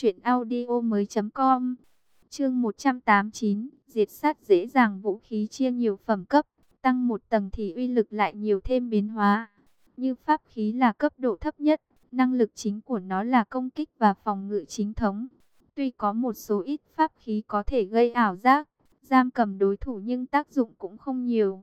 Chuyện audio mới com. Chương 189 Diệt sát dễ dàng vũ khí chia nhiều phẩm cấp, Tăng một tầng thì uy lực lại nhiều thêm biến hóa. Như pháp khí là cấp độ thấp nhất, Năng lực chính của nó là công kích và phòng ngự chính thống. Tuy có một số ít pháp khí có thể gây ảo giác, Giam cầm đối thủ nhưng tác dụng cũng không nhiều.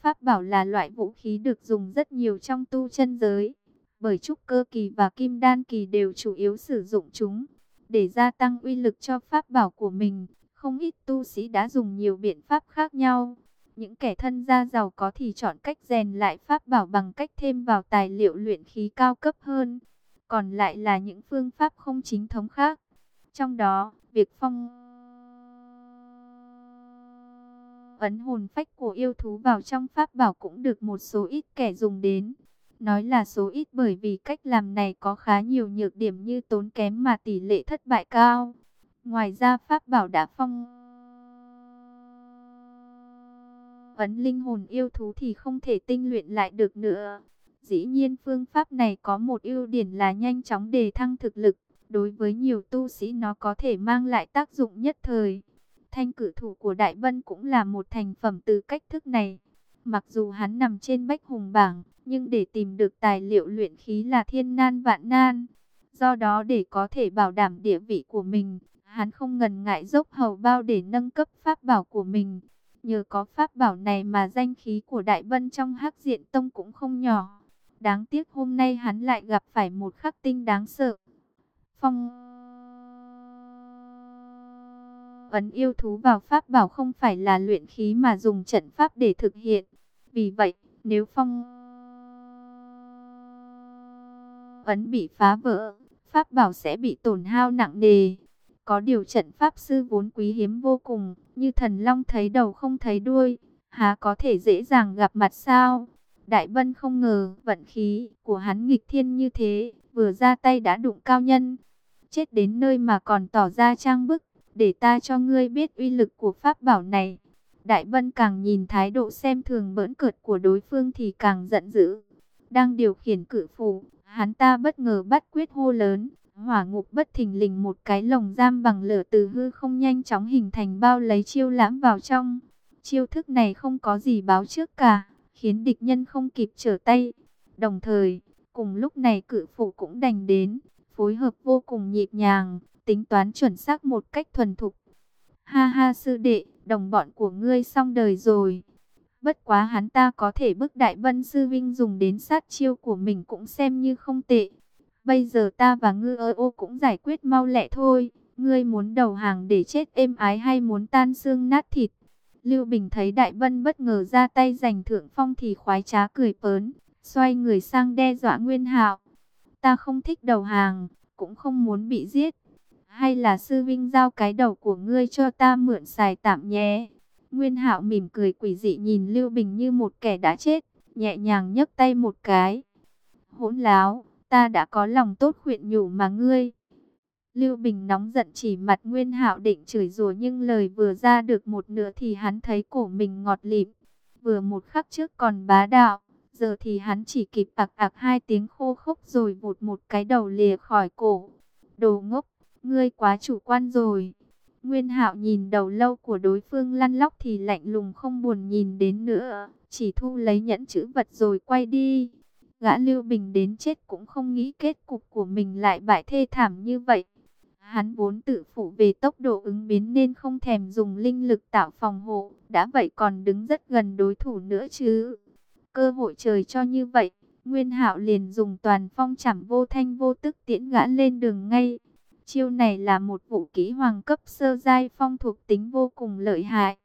Pháp bảo là loại vũ khí được dùng rất nhiều trong tu chân giới, bởi trúc cơ kỳ và kim đan kỳ đều chủ yếu sử dụng chúng để gia tăng uy lực cho pháp bảo của mình. Không ít tu sĩ đã dùng nhiều biện pháp khác nhau. Những kẻ thân gia giàu có thì chọn cách rèn lại pháp bảo bằng cách thêm vào tài liệu luyện khí cao cấp hơn. Còn lại là những phương pháp không chính thống khác. Trong đó, việc phong ấn hồn phách của yêu thú vào trong pháp bảo cũng được một số ít kẻ dùng đến. Nói là số ít bởi vì cách làm này có khá nhiều nhược điểm như tốn kém mà tỷ lệ thất bại cao. Ngoài ra, Pháp Bảo đã phong ấn linh hồn yêu thú thì không thể tinh luyện lại được nữa. Dĩ nhiên, phương pháp này có một ưu điểm là nhanh chóng đề thăng thực lực. Đối với nhiều tu sĩ, nó có thể mang lại tác dụng nhất thời. Thanh cử thủ của Đại Vân cũng là một thành phẩm từ cách thức này. Mặc dù hắn nằm trên bách hùng bảng, nhưng để tìm được tài liệu luyện khí là thiên nan vạn nan. Do đó để có thể bảo đảm địa vị của mình, hắn không ngần ngại dốc hầu bao để nâng cấp pháp bảo của mình. Nhờ có pháp bảo này mà danh khí của Đại Vân trong hắc diện tông cũng không nhỏ. Đáng tiếc hôm nay hắn lại gặp phải một khắc tinh đáng sợ. Phong ấn yêu thú vào pháp bảo không phải là luyện khí mà dùng trận pháp để thực hiện. Vì vậy, nếu phong ấn bị phá vỡ, pháp bảo sẽ bị tổn hao nặng nề. Có điều trận pháp sư vốn quý hiếm vô cùng, như thần long thấy đầu không thấy đuôi, há có thể dễ dàng gặp mặt sao? Đại Vân không ngờ vận khí của hắn nghịch thiên như thế, vừa ra tay đã đụng cao nhân. Chết đến nơi mà còn tỏ ra trang bức, để ta cho ngươi biết uy lực của pháp bảo này. Đại Vân càng nhìn thái độ xem thường bỡn cợt của đối phương thì càng giận dữ. Đang điều khiển cự phủ, hắn ta bất ngờ bắt quyết hô lớn. Hỏa ngục bất thình lình một cái lồng giam bằng lửa từ hư không nhanh chóng hình thành bao lấy chiêu lãm vào trong. Chiêu thức này không có gì báo trước cả, khiến địch nhân không kịp trở tay. Đồng thời, cùng lúc này cự phủ cũng đành đến, phối hợp vô cùng nhịp nhàng, tính toán chuẩn xác một cách thuần thục. Ha ha sư đệ, đồng bọn của ngươi xong đời rồi. Bất quá hắn ta có thể bức đại vân sư vinh dùng đến sát chiêu của mình cũng xem như không tệ. Bây giờ ta và ngư ơ ô cũng giải quyết mau lẹ thôi. Ngươi muốn đầu hàng để chết êm ái hay muốn tan xương nát thịt? Lưu Bình thấy Đại Vân bất ngờ ra tay giành thượng phong thì khoái trá cười pớn, xoay người sang đe dọa Nguyên Hạo. Ta không thích đầu hàng, cũng không muốn bị giết. Hay là sư vinh giao cái đầu của ngươi cho ta mượn xài tạm nhé. Nguyên hạo mỉm cười quỷ dị nhìn Lưu Bình như một kẻ đã chết, nhẹ nhàng nhấc tay một cái. Hỗn láo, ta đã có lòng tốt khuyện nhủ mà ngươi. Lưu Bình nóng giận chỉ mặt Nguyên Hạo định chửi rủa nhưng lời vừa ra được một nửa thì hắn thấy cổ mình ngọt lịm. Vừa một khắc trước còn bá đạo, giờ thì hắn chỉ kịp ạc ạc hai tiếng khô khốc rồi vụt một cái đầu lìa khỏi cổ. Đồ ngốc, ngươi quá chủ quan rồi. Nguyên Hạo nhìn đầu lâu của đối phương lăn lóc thì lạnh lùng không buồn nhìn đến nữa, chỉ thu lấy nhẫn chữ vật rồi quay đi. Gã Lưu Bình đến chết cũng không nghĩ kết cục của mình lại bại thê thảm như vậy. Hắn vốn tự phụ về tốc độ ứng biến nên không thèm dùng linh lực tạo phòng hộ, đã vậy còn đứng rất gần đối thủ nữa chứ. Cơ hội trời cho như vậy, Nguyên Hạo liền dùng toàn phong chảm vô thanh vô tức tiễn gã lên đường ngay. Chiêu này là một vũ kỹ hoàng cấp sơ giai phong thuộc tính vô cùng lợi hại.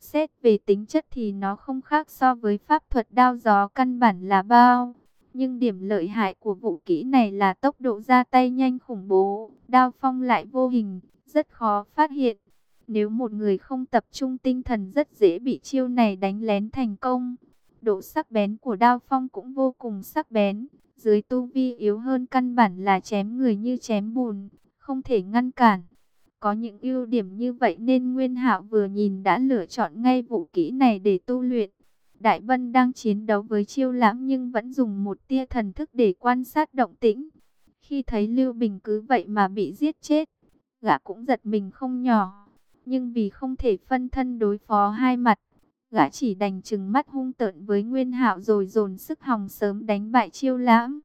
Xét về tính chất thì nó không khác so với pháp thuật đao gió căn bản là bao. Nhưng điểm lợi hại của vũ kỹ này là tốc độ ra tay nhanh khủng bố, đao phong lại vô hình, rất khó phát hiện. Nếu một người không tập trung tinh thần rất dễ bị chiêu này đánh lén thành công. Độ sắc bén của đao phong cũng vô cùng sắc bén. Dưới tu vi yếu hơn căn bản là chém người như chém bùn, không thể ngăn cản. Có những ưu điểm như vậy nên Nguyên Hạo vừa nhìn đã lựa chọn ngay vũ kỹ này để tu luyện. Đại Vân đang chiến đấu với chiêu lãm nhưng vẫn dùng một tia thần thức để quan sát động tĩnh. Khi thấy Lưu Bình cứ vậy mà bị giết chết, gã cũng giật mình không nhỏ. Nhưng vì không thể phân thân đối phó hai mặt, gã chỉ đành chừng mắt hung tợn với Nguyên Hạo rồi dồn sức hòng sớm đánh bại Chiêu Lãm.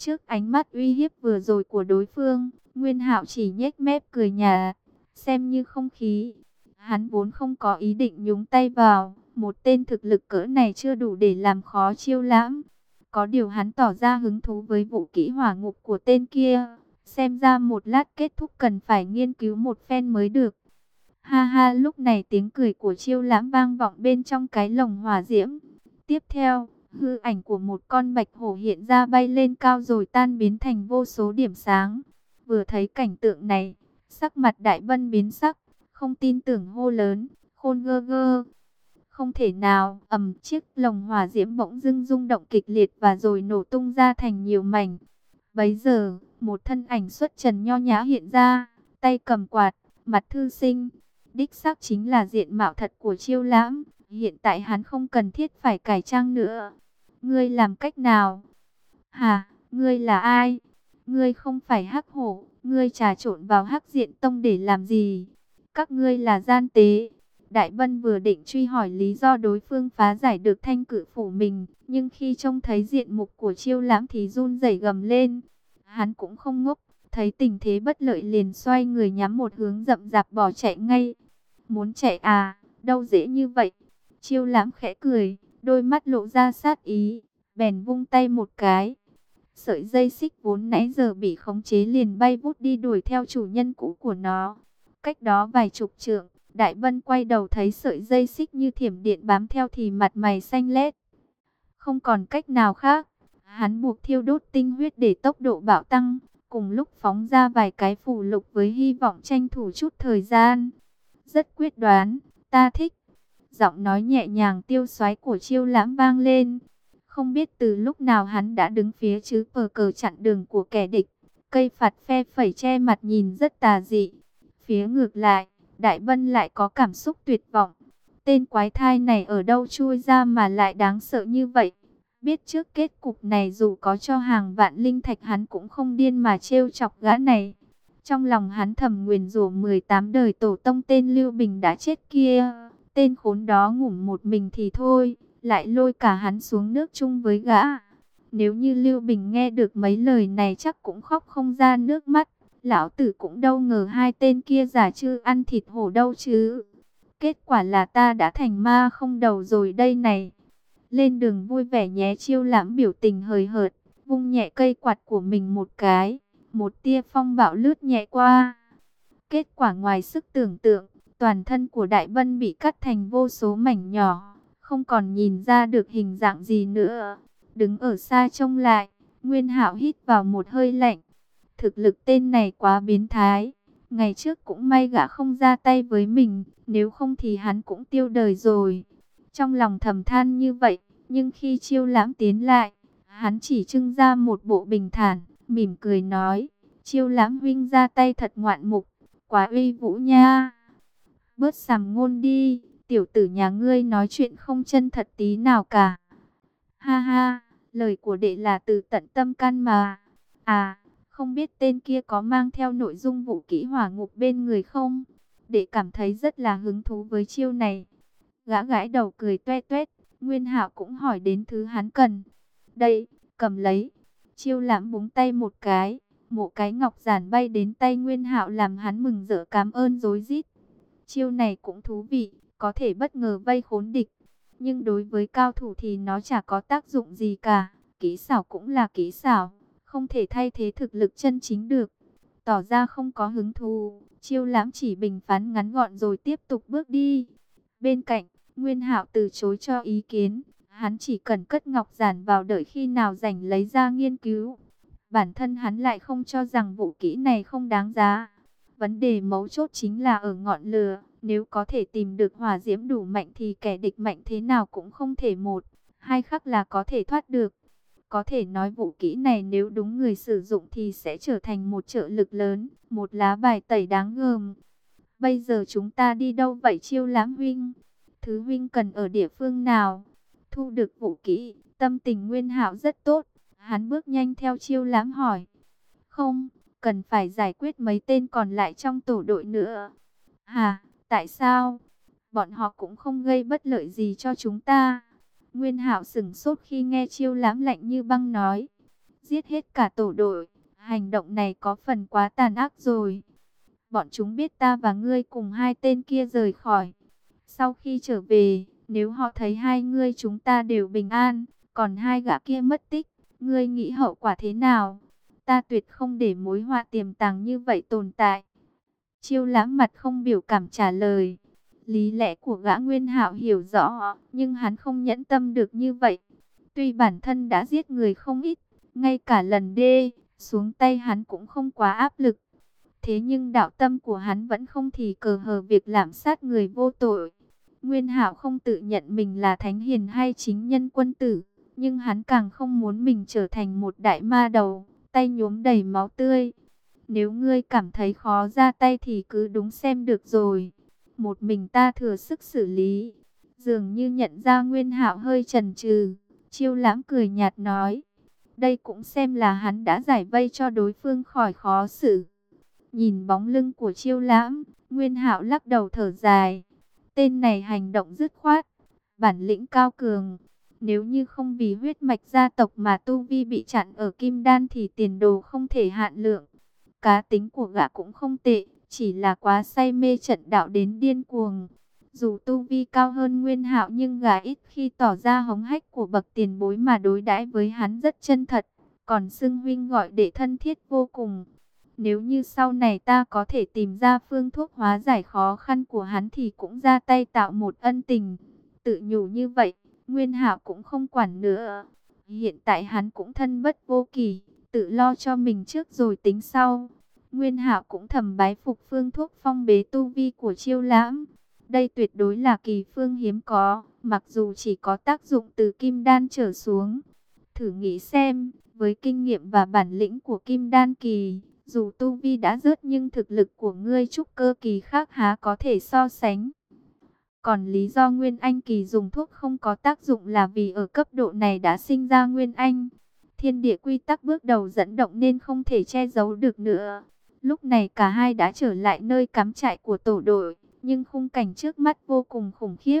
Trước ánh mắt uy hiếp vừa rồi của đối phương, Nguyên Hạo chỉ nhếch mép cười nhà, xem như không khí. Hắn vốn không có ý định nhúng tay vào, một tên thực lực cỡ này chưa đủ để làm khó Chiêu Lãm. Có điều hắn tỏ ra hứng thú với vũ kỹ hỏa ngục của tên kia, xem ra một lát kết thúc cần phải nghiên cứu một phen mới được. Ha ha lúc này tiếng cười của chiêu lãm vang vọng bên trong cái lồng hỏa diễm. Tiếp theo, hư ảnh của một con bạch hổ hiện ra bay lên cao rồi tan biến thành vô số điểm sáng. Vừa thấy cảnh tượng này, sắc mặt đại vân biến sắc, không tin tưởng hô lớn, khôn gơ gơ. Không thể nào, ầm chiếc lồng hỏa diễm bỗng dưng rung động kịch liệt và rồi nổ tung ra thành nhiều mảnh. Bấy giờ, một thân ảnh xuất trần nho nhã hiện ra, tay cầm quạt, mặt thư sinh. Đích xác chính là diện mạo thật của chiêu lãm, hiện tại hắn không cần thiết phải cải trang nữa. Ngươi làm cách nào? Hà, ngươi là ai? Ngươi không phải hắc hổ, ngươi trà trộn vào hắc diện tông để làm gì? Các ngươi là gian tế. Đại Vân vừa định truy hỏi lý do đối phương phá giải được thanh cử phủ mình, nhưng khi trông thấy diện mục của chiêu lãm thì run rẩy gầm lên. Hắn cũng không ngốc, thấy tình thế bất lợi liền xoay người nhắm một hướng rậm rạp bỏ chạy ngay. Muốn chạy à, đâu dễ như vậy. Chiêu lãm khẽ cười, đôi mắt lộ ra sát ý, bèn vung tay một cái. Sợi dây xích vốn nãy giờ bị khống chế liền bay vút đi đuổi theo chủ nhân cũ của nó. Cách đó vài chục trượng, Đại Vân quay đầu thấy sợi dây xích như thiểm điện bám theo thì mặt mày xanh lét. Không còn cách nào khác, hắn buộc thiêu đốt tinh huyết để tốc độ bạo tăng, cùng lúc phóng ra vài cái phù lục với hy vọng tranh thủ chút thời gian. Rất quyết đoán, ta thích. Giọng nói nhẹ nhàng tiêu xoáy của chiêu lãm vang lên. Không biết từ lúc nào hắn đã đứng phía chứ pờ cờ chặn đường của kẻ địch. Cây phạt phe phẩy che mặt nhìn rất tà dị. Phía ngược lại, Đại Vân lại có cảm xúc tuyệt vọng. Tên quái thai này ở đâu chui ra mà lại đáng sợ như vậy? Biết trước kết cục này dù có cho hàng vạn linh thạch hắn cũng không điên mà trêu chọc gã này. Trong lòng hắn thầm nguyền rủa 18 đời tổ tông tên Lưu Bình đã chết kia. Tên khốn đó ngủ một mình thì thôi, lại lôi cả hắn xuống nước chung với gã. Nếu như Lưu Bình nghe được mấy lời này chắc cũng khóc không ra nước mắt. Lão tử cũng đâu ngờ hai tên kia giả chư ăn thịt hổ đâu chứ. Kết quả là ta đã thành ma không đầu rồi đây này. Lên đường vui vẻ nhé chiêu lãm biểu tình hời hợt, vung nhẹ cây quạt của mình một cái. Một tia phong bạo lướt nhẹ qua. Kết quả ngoài sức tưởng tượng, toàn thân của Đại Vân bị cắt thành vô số mảnh nhỏ, không còn nhìn ra được hình dạng gì nữa. Đứng ở xa trông lại, Nguyên Hạo hít vào một hơi lạnh. Thực lực tên này quá biến thái. Ngày trước cũng may gã không ra tay với mình, nếu không thì hắn cũng tiêu đời rồi. Trong lòng thầm than như vậy, nhưng khi chiêu lãm tiến lại, hắn chỉ trưng ra một bộ bình thản, mỉm cười nói, chiêu lãm huynh ra tay thật ngoạn mục, quá uy vũ nha. Bớt sàm ngôn đi, tiểu tử nhà ngươi nói chuyện không chân thật tí nào cả. Ha ha, lời của đệ là từ tận tâm can mà. À, không biết tên kia có mang theo nội dung vụ kỹ hỏa ngục bên người không? Đệ cảm thấy rất là hứng thú với chiêu này. Gã gãi đầu cười toe toét, Nguyên Hạo cũng hỏi đến thứ hắn cần. Đây, cầm lấy. Chiêu lãm búng tay một cái, một cái ngọc giản bay đến tay Nguyên Hạo làm hắn mừng rỡ cảm ơn rối rít. Chiêu này cũng thú vị, có thể bất ngờ vây khốn địch, nhưng đối với cao thủ thì nó chả có tác dụng gì cả. Kỹ xảo cũng là kỹ xảo, không thể thay thế thực lực chân chính được. Tỏ ra không có hứng thú, chiêu lãm chỉ bình phán ngắn gọn rồi tiếp tục bước đi. Bên cạnh, Nguyên Hạo từ chối cho ý kiến, hắn chỉ cần cất ngọc giản vào đợi khi nào rảnh lấy ra nghiên cứu. Bản thân hắn lại không cho rằng vũ kỹ này không đáng giá. Vấn đề mấu chốt chính là ở ngọn lửa, nếu có thể tìm được hỏa diễm đủ mạnh thì kẻ địch mạnh thế nào cũng không thể một, hai khắc là có thể thoát được. Có thể nói vũ kỹ này nếu đúng người sử dụng thì sẽ trở thành một trợ lực lớn, một lá bài tẩy đáng gờm. Bây giờ chúng ta đi đâu vậy chiêu lãm huynh? Thứ huynh cần ở địa phương nào? Thu được vũ kỹ, tâm tình nguyên hảo rất tốt. Hắn bước nhanh theo chiêu lãm hỏi. Không, cần phải giải quyết mấy tên còn lại trong tổ đội nữa. Hà, tại sao? Bọn họ cũng không gây bất lợi gì cho chúng ta. Nguyên Hạo sừng sốt khi nghe chiêu lãm lạnh như băng nói. Giết hết cả tổ đội, hành động này có phần quá tàn ác rồi. Bọn chúng biết ta và ngươi cùng hai tên kia rời khỏi. Sau khi trở về, nếu họ thấy hai ngươi chúng ta đều bình an, còn hai gã kia mất tích, ngươi nghĩ hậu quả thế nào? Ta tuyệt không để mối họa tiềm tàng như vậy tồn tại. Chiêu lãng mặt không biểu cảm trả lời. Lý lẽ của gã Nguyên Hạo hiểu rõ, nhưng hắn không nhẫn tâm được như vậy. Tuy bản thân đã giết người không ít, ngay cả lần đê, xuống tay hắn cũng không quá áp lực. Thế nhưng đạo tâm của hắn vẫn không thì cờ hờ việc làm sát người vô tội. Nguyên Hạo không tự nhận mình là thánh hiền hay chính nhân quân tử, nhưng hắn càng không muốn mình trở thành một đại ma đầu, tay nhuốm đầy máu tươi. Nếu ngươi cảm thấy khó ra tay thì cứ đúng xem được rồi. Một mình ta thừa sức xử lý. Dường như nhận ra Nguyên Hạo hơi chần chừ, Chiêu Lãm cười nhạt nói: "Đây cũng xem là hắn đã giải vây cho đối phương khỏi khó xử." Nhìn bóng lưng của Chiêu Lãm, Nguyên Hạo lắc đầu thở dài. Tên này hành động dứt khoát, bản lĩnh cao cường. Nếu như không vì huyết mạch gia tộc mà Tu Vi bị chặn ở Kim Đan thì tiền đồ không thể hạn lượng. Cá tính của gã cũng không tệ, chỉ là quá say mê trận đạo đến điên cuồng. Dù Tu Vi cao hơn Nguyên Hạo nhưng gã ít khi tỏ ra hống hách của bậc tiền bối mà đối đãi với hắn rất chân thật. Còn xưng huynh gọi để thân thiết vô cùng. Nếu như sau này ta có thể tìm ra phương thuốc hóa giải khó khăn của hắn thì cũng ra tay tạo một ân tình. Tự nhủ như vậy, Nguyên Hạo cũng không quản nữa. Hiện tại hắn cũng thân bất vô kỳ, tự lo cho mình trước rồi tính sau. Nguyên Hạo cũng thầm bái phục phương thuốc phong bế tu vi của chiêu lãm. Đây tuyệt đối là kỳ phương hiếm có, mặc dù chỉ có tác dụng từ kim đan trở xuống. Thử nghĩ xem, với kinh nghiệm và bản lĩnh của kim đan kỳ, dù tu vi đã rớt nhưng thực lực của ngươi trúc cơ kỳ khác há có thể so sánh. Còn lý do Nguyên Anh kỳ dùng thuốc không có tác dụng là vì ở cấp độ này đã sinh ra Nguyên Anh. Thiên địa quy tắc bước đầu dẫn động nên không thể che giấu được nữa. Lúc này cả hai đã trở lại nơi cắm trại của tổ đội, nhưng khung cảnh trước mắt vô cùng khủng khiếp.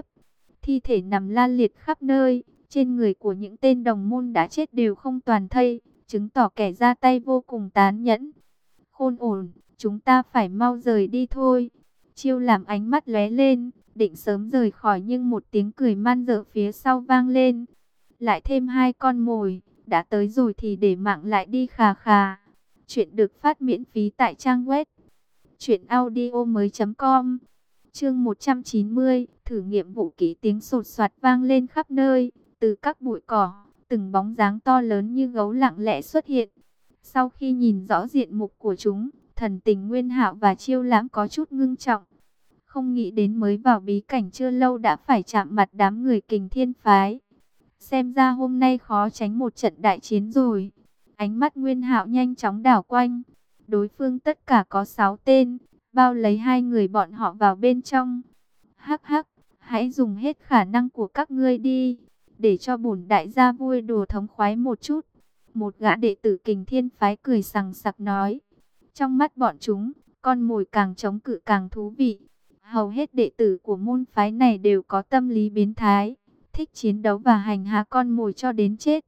Thi thể nằm la liệt khắp nơi, trên người của những tên đồng môn đã chết đều không toàn thây, chứng tỏ kẻ ra tay vô cùng tán nhẫn khôn ổn, chúng ta phải mau rời đi thôi. Chiêu làm ánh mắt lóe lên, định sớm rời khỏi nhưng một tiếng cười man dở phía sau vang lên. Lại thêm hai con mồi, đã tới rồi thì để mạng lại đi khà khà. Chuyện được phát miễn phí tại trang web truyệnaudiomoi.com. Chương 190, thử nghiệm vũ ký tiếng sột soạt vang lên khắp nơi, từ các bụi cỏ, từng bóng dáng to lớn như gấu lặng lẽ xuất hiện. Sau khi nhìn rõ diện mục của chúng, thần tình Nguyên Hạo và Chiêu Lãm có chút ngưng trọng. Không nghĩ đến mới vào bí cảnh chưa lâu đã phải chạm mặt đám người kình thiên phái. Xem ra hôm nay khó tránh một trận đại chiến rồi. Ánh mắt Nguyên Hạo nhanh chóng đảo quanh. Đối phương tất cả có 6 tên, bao lấy hai người bọn họ vào bên trong. Hắc hắc, hãy dùng hết khả năng của các ngươi đi, để cho bổn đại gia vui đùa thống khoái một chút. Một gã đệ tử kình thiên phái cười sằng sặc nói. Trong mắt bọn chúng, con mồi càng chống cự càng thú vị. Hầu hết đệ tử của môn phái này đều có tâm lý biến thái, thích chiến đấu và hành hạ con mồi cho đến chết.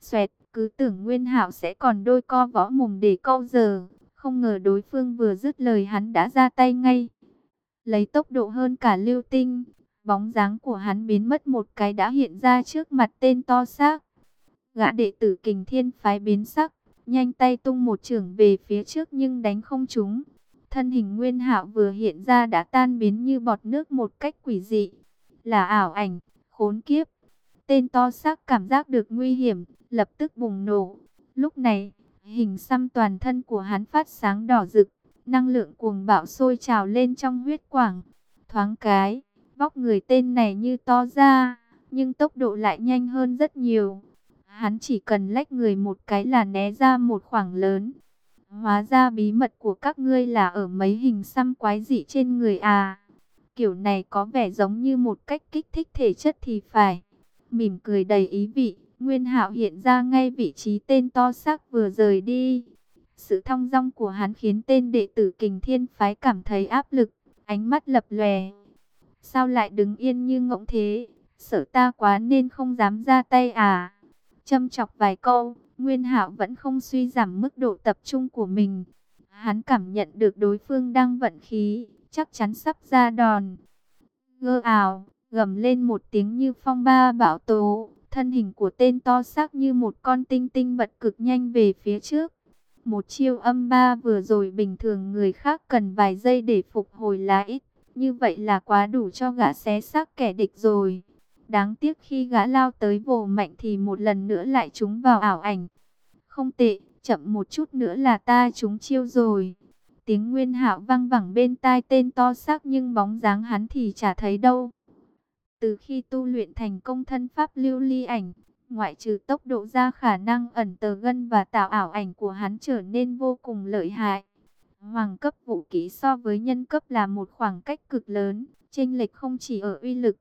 Xoẹt, cứ tưởng Nguyên Hạo sẽ còn đôi co võ mồm để câu giờ, không ngờ đối phương vừa dứt lời hắn đã ra tay ngay. Lấy tốc độ hơn cả lưu tinh, bóng dáng của hắn biến mất một cái đã hiện ra trước mặt tên to xác. Gã đệ tử kình thiên phái biến sắc, nhanh tay tung một trưởng về phía trước nhưng đánh không trúng. Thân hình nguyên hạo vừa hiện ra đã tan biến như bọt nước một cách quỷ dị. Là ảo ảnh, khốn kiếp. Tên to xác cảm giác được nguy hiểm, lập tức bùng nổ. Lúc này, hình xăm toàn thân của hắn phát sáng đỏ rực. Năng lượng cuồng bạo sôi trào lên trong huyết quảng. Thoáng cái, vóc người tên này như to ra, nhưng tốc độ lại nhanh hơn rất nhiều hắn chỉ cần lách người một cái là né ra một khoảng lớn. Hóa ra bí mật của các ngươi là ở mấy hình xăm quái dị trên người à. Kiểu này có vẻ giống như một cách kích thích thể chất thì phải. Mỉm cười đầy ý vị, Nguyên Hạo hiện ra ngay vị trí tên to xác vừa rời đi. Sự thong dong của hắn khiến tên đệ tử kình thiên phái cảm thấy áp lực, ánh mắt lập lòe. Sao lại đứng yên như ngỗng thế? Sợ ta quá nên không dám ra tay à? Châm chọc vài câu, Nguyên Hạo vẫn không suy giảm mức độ tập trung của mình. Hắn cảm nhận được đối phương đang vận khí, chắc chắn sắp ra đòn. Gơ ảo, gầm lên một tiếng như phong ba bão tố, thân hình của tên to xác như một con tinh tinh bật cực nhanh về phía trước. Một chiêu âm ba vừa rồi bình thường người khác cần vài giây để phục hồi lại, như vậy là quá đủ cho gã xé xác kẻ địch rồi. Đáng tiếc khi gã lao tới vồ mạnh thì một lần nữa lại trúng vào ảo ảnh. Không tệ, chậm một chút nữa là ta trúng chiêu rồi. Tiếng Nguyên Hạo vang vẳng bên tai tên to xác nhưng bóng dáng hắn thì chả thấy đâu. Từ khi tu luyện thành công thân pháp lưu ly ảnh, ngoại trừ tốc độ ra khả năng ẩn tờ gân và tạo ảo ảnh của hắn trở nên vô cùng lợi hại. Hoàng cấp vũ kỹ so với nhân cấp là một khoảng cách cực lớn, chênh lệch không chỉ ở uy lực.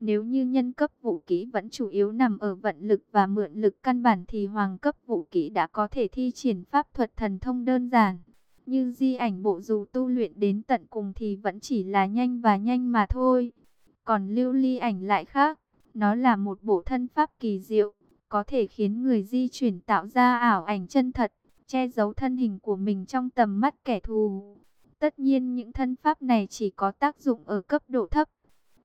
Nếu như nhân cấp vũ kỹ vẫn chủ yếu nằm ở vận lực và mượn lực căn bản thì hoàng cấp vũ kỹ đã có thể thi triển pháp thuật thần thông đơn giản. Như di ảnh bộ dù tu luyện đến tận cùng thì vẫn chỉ là nhanh và nhanh mà thôi. Còn lưu ly ảnh lại khác, nó là một bộ thân pháp kỳ diệu, có thể khiến người di chuyển tạo ra ảo ảnh chân thật, che giấu thân hình của mình trong tầm mắt kẻ thù. Tất nhiên những thân pháp này chỉ có tác dụng ở cấp độ thấp.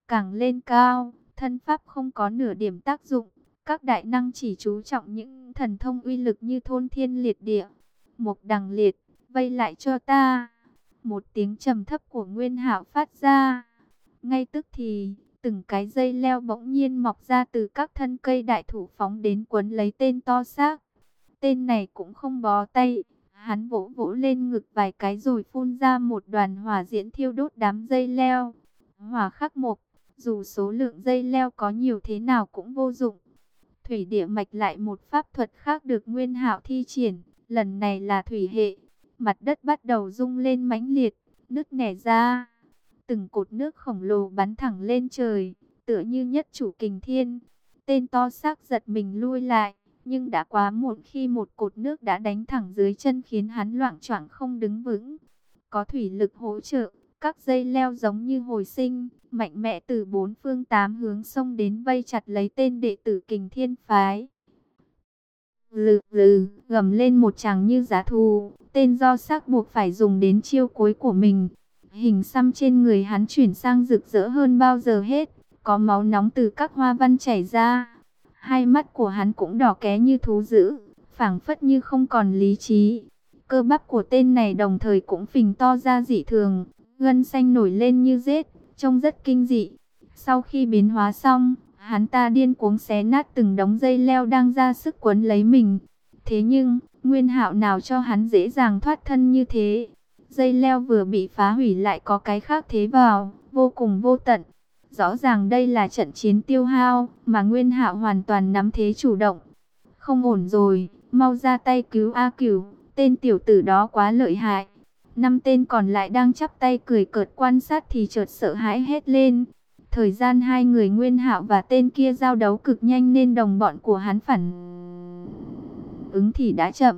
Càng lên cao, thân pháp không có nửa điểm tác dụng. Các đại năng chỉ chú trọng những thần thông uy lực như thôn thiên liệt địa, mục đằng liệt, vây lại cho ta. Một tiếng trầm thấp của Nguyên Hạo phát ra. Ngay tức thì, từng cái dây leo bỗng nhiên mọc ra từ các thân cây đại thụ phóng đến quấn lấy tên to xác. Tên này cũng không bó tay, hắn vỗ vỗ lên ngực vài cái rồi phun ra một đoàn hỏa diễn thiêu đốt đám dây leo. Hỏa khắc mộc, dù số lượng dây leo có nhiều thế nào cũng vô dụng. Thủy địa mạch lại một pháp thuật khác được Nguyên Hạo thi triển, lần này là thủy hệ. Mặt đất bắt đầu rung lên mãnh liệt, nước nẻ ra từng cột nước khổng lồ bắn thẳng lên trời, tựa như nhất chủ kình thiên. Tên to xác giật mình lui lại, nhưng đã quá muộn khi một cột nước đã đánh thẳng dưới chân khiến hắn loạn choạng không đứng vững. Có thủy lực hỗ trợ, các dây leo giống như hồi sinh, mạnh mẽ từ bốn phương tám hướng sông đến vây chặt lấy tên đệ tử kình thiên phái. Lừ lừ, gầm lên một chàng như giá thù, tên do xác buộc phải dùng đến chiêu cuối của mình, Hình xăm trên người hắn chuyển sang rực rỡ hơn bao giờ hết, có máu nóng từ các hoa văn chảy ra. Hai mắt của hắn cũng đỏ ké như thú dữ, phảng phất như không còn lý trí. Cơ bắp của tên này đồng thời cũng phình to ra dị thường, gân xanh nổi lên như rết, trông rất kinh dị. Sau khi biến hóa xong, hắn ta điên cuống xé nát từng đống dây leo đang ra sức quấn lấy mình. Thế nhưng, nguyên hạo nào cho hắn dễ dàng thoát thân như thế? Dây leo vừa bị phá hủy lại có cái khác thế vào, vô cùng vô tận. Rõ ràng đây là trận chiến tiêu hao, mà Nguyên Hạo hoàn toàn nắm thế chủ động. Không ổn rồi, mau ra tay cứu A Cửu, tên tiểu tử đó quá lợi hại. Năm tên còn lại đang chắp tay cười cợt quan sát thì chợt sợ hãi hết lên. Thời gian hai người Nguyên Hạo và tên kia giao đấu cực nhanh nên đồng bọn của hắn phản ứng thì đã chậm.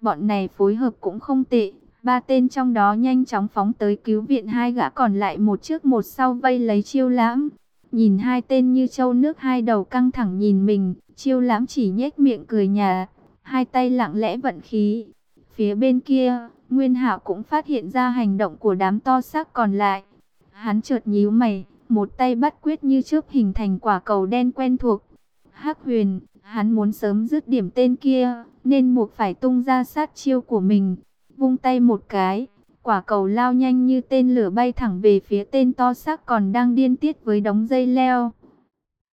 Bọn này phối hợp cũng không tệ, Ba tên trong đó nhanh chóng phóng tới cứu viện hai gã còn lại một trước một sau vây lấy chiêu lãm. Nhìn hai tên như trâu nước hai đầu căng thẳng nhìn mình, chiêu lãm chỉ nhếch miệng cười nhà, hai tay lặng lẽ vận khí. Phía bên kia, Nguyên Hạo cũng phát hiện ra hành động của đám to xác còn lại. Hắn chợt nhíu mày, một tay bắt quyết như trước hình thành quả cầu đen quen thuộc. Hắc Huyền, hắn muốn sớm dứt điểm tên kia, nên buộc phải tung ra sát chiêu của mình vung tay một cái, quả cầu lao nhanh như tên lửa bay thẳng về phía tên to xác còn đang điên tiết với đống dây leo.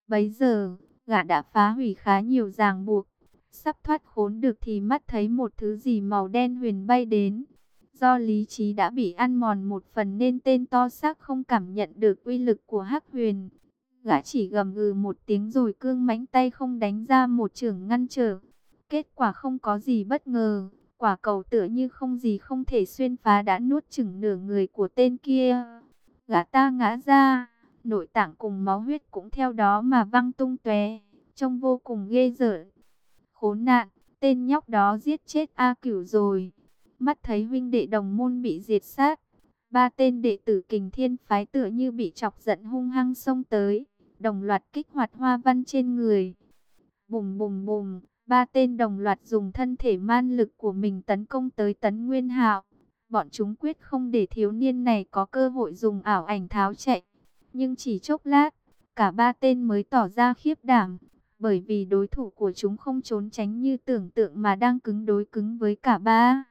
Bấy giờ, gã đã phá hủy khá nhiều ràng buộc, sắp thoát khốn được thì mắt thấy một thứ gì màu đen huyền bay đến. Do lý trí đã bị ăn mòn một phần nên tên to xác không cảm nhận được uy lực của hắc huyền. Gã chỉ gầm gừ một tiếng rồi cương mánh tay không đánh ra một trường ngăn trở. Kết quả không có gì bất ngờ. Quả cầu tựa như không gì không thể xuyên phá đã nuốt chửng nửa người của tên kia. Gã ta ngã ra, nội tạng cùng máu huyết cũng theo đó mà văng tung tóe, trông vô cùng ghê rợn. Khốn nạn, tên nhóc đó giết chết A Cửu rồi. mắt thấy huynh đệ đồng môn bị diệt sát. Ba tên đệ tử kình thiên phái tựa như bị chọc giận hung hăng xông tới, đồng loạt kích hoạt hoa văn trên người. Bùm bùm bùm, ba tên đồng loạt dùng thân thể man lực của mình tấn công tới tấn nguyên hạo. Bọn chúng quyết không để thiếu niên này có cơ hội dùng ảo ảnh tháo chạy. Nhưng chỉ chốc lát, cả ba tên mới tỏ ra khiếp đảm, bởi vì đối thủ của chúng không trốn tránh như tưởng tượng mà đang cứng đối cứng với cả ba.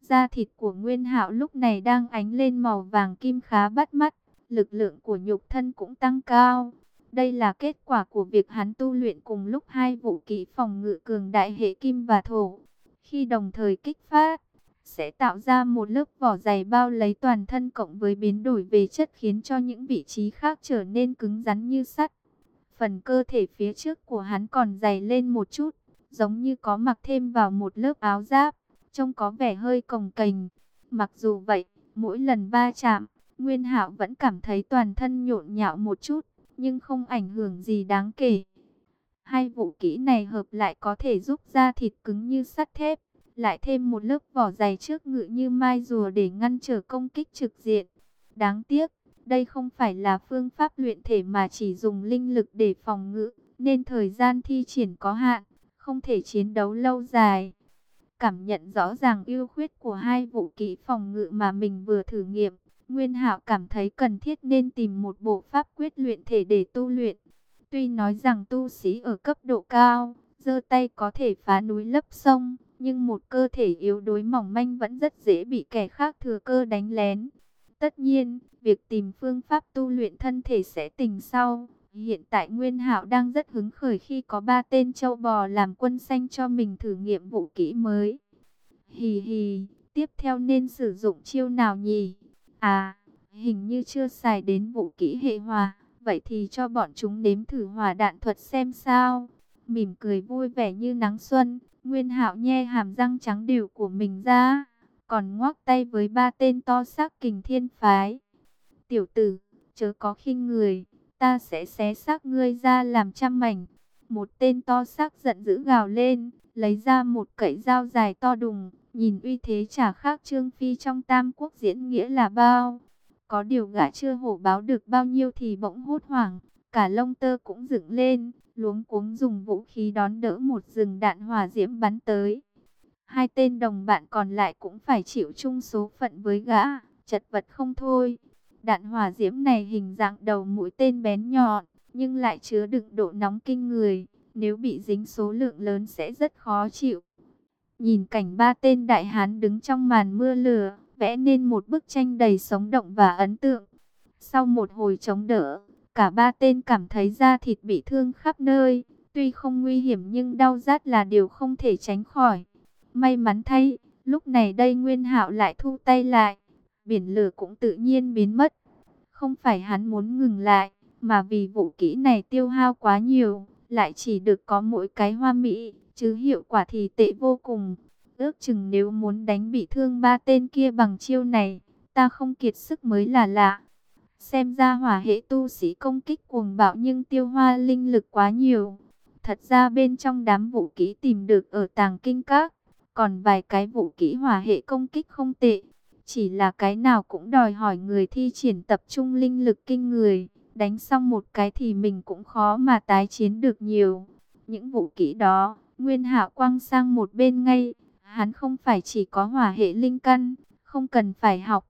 Da thịt của Nguyên Hạo lúc này đang ánh lên màu vàng kim khá bắt mắt, lực lượng của nhục thân cũng tăng cao. Đây là kết quả của việc hắn tu luyện cùng lúc hai vũ kỹ phòng ngự cường đại hệ kim và thổ. Khi đồng thời kích phát, sẽ tạo ra một lớp vỏ dày bao lấy toàn thân cộng với biến đổi về chất khiến cho những vị trí khác trở nên cứng rắn như sắt. Phần cơ thể phía trước của hắn còn dày lên một chút, giống như có mặc thêm vào một lớp áo giáp, trông có vẻ hơi cồng kềnh. Mặc dù vậy, mỗi lần va chạm, Nguyên Hạo vẫn cảm thấy toàn thân nhộn nhạo một chút, nhưng không ảnh hưởng gì đáng kể. Hai vũ kỹ này hợp lại có thể giúp da thịt cứng như sắt thép, lại thêm một lớp vỏ dày trước ngự như mai rùa để ngăn trở công kích trực diện. Đáng tiếc, đây không phải là phương pháp luyện thể mà chỉ dùng linh lực để phòng ngự, nên thời gian thi triển có hạn, không thể chiến đấu lâu dài. Cảm nhận rõ ràng ưu khuyết của hai vũ kỹ phòng ngự mà mình vừa thử nghiệm, Nguyên Hạo cảm thấy cần thiết nên tìm một bộ pháp quyết luyện thể để tu luyện. Tuy nói rằng tu sĩ ở cấp độ cao, giơ tay có thể phá núi lấp sông, nhưng một cơ thể yếu đuối mỏng manh vẫn rất dễ bị kẻ khác thừa cơ đánh lén. Tất nhiên, việc tìm phương pháp tu luyện thân thể sẽ tình sau. Hiện tại Nguyên Hạo đang rất hứng khởi khi có ba tên châu bò làm quân xanh cho mình thử nghiệm vũ kỹ mới. Hì hì, tiếp theo nên sử dụng chiêu nào nhỉ? À, hình như chưa xài đến vũ kỹ hệ hòa, vậy thì cho bọn chúng nếm thử hòa đạn thuật xem sao. Mỉm cười vui vẻ như nắng xuân, Nguyên Hạo nhe hàm răng trắng đều của mình ra, còn ngoắc tay với ba tên to xác kình thiên phái. Tiểu tử, chớ có khinh người, ta sẽ xé xác ngươi ra làm trăm mảnh. Một tên to xác giận dữ gào lên, lấy ra một cậy dao dài to đùng, nhìn uy thế chả khác Trương Phi trong Tam Quốc diễn nghĩa là bao. Có điều gã chưa hổ báo được bao nhiêu thì bỗng hốt hoảng, cả lông tơ cũng dựng lên, luống cuống dùng vũ khí đón đỡ một rừng đạn hỏa diễm bắn tới. Hai tên đồng bạn còn lại cũng phải chịu chung số phận với gã, chật vật không thôi. Đạn hỏa diễm này hình dạng đầu mũi tên bén nhọn, nhưng lại chứa đựng độ nóng kinh người. Nếu bị dính số lượng lớn sẽ rất khó chịu. Nhìn cảnh ba tên đại hán đứng trong màn mưa lửa, vẽ nên một bức tranh đầy sống động và ấn tượng. Sau một hồi chống đỡ, cả ba tên cảm thấy da thịt bị thương khắp nơi. Tuy không nguy hiểm nhưng đau rát là điều không thể tránh khỏi. May mắn thay, lúc này đây Nguyên Hạo lại thu tay lại, biển lửa cũng tự nhiên biến mất. Không phải hắn muốn ngừng lại, mà vì vũ kỹ này tiêu hao quá nhiều, lại chỉ được có mỗi cái hoa mỹ, chứ hiệu quả thì tệ vô cùng. Ước chừng nếu muốn đánh bị thương ba tên kia bằng chiêu này, ta không kiệt sức mới là lạ. Xem ra hỏa hệ tu sĩ công kích cuồng bạo nhưng tiêu hoa linh lực quá nhiều. Thật ra bên trong đám vũ kỹ tìm được ở tàng kinh các, còn vài cái vũ kỹ hỏa hệ công kích không tệ. Chỉ là cái nào cũng đòi hỏi người thi triển tập trung linh lực kinh người. Đánh xong một cái thì mình cũng khó mà tái chiến được nhiều. Những vũ kỹ đó, Nguyên Hạ quăng sang một bên ngay. Hắn không phải chỉ có hỏa hệ linh căn, không cần phải học.